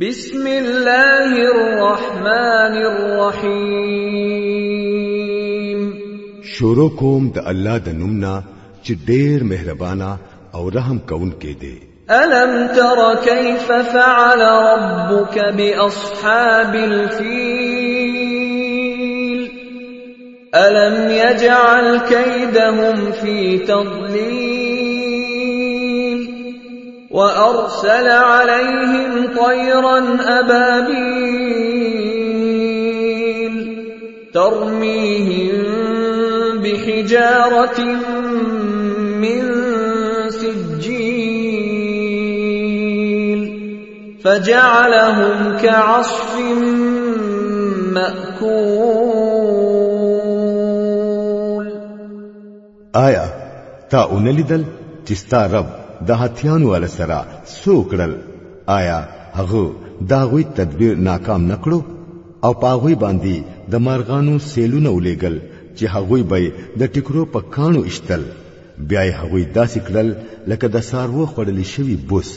بسم الله الرحمن الرحیم شروع کوم د الله د نومنا چې ډېر مهربانا أو رحم کون کې دی. ألم تر كيف فعل ربك بأصحاب الفيل؟ ألم يجعل كيدهم في تضليل؟ وأرسل عليهم طيرا أبابيل ترميهم بحجارة من سجيل فجعلهم كعصف مأكول. آیا تا اونلیدل چې رب. د هتیانو ول سره سوکړل آیا هغه دا غوي تدبیر ناکام نکړو؟ او پاغوي باندې د مارغانو سیلونه ولېګل چې هغوی به د ټیکرو په کانو اشتل بیا هغوی داسې کړل لکه د سارو خړلې شوی بوس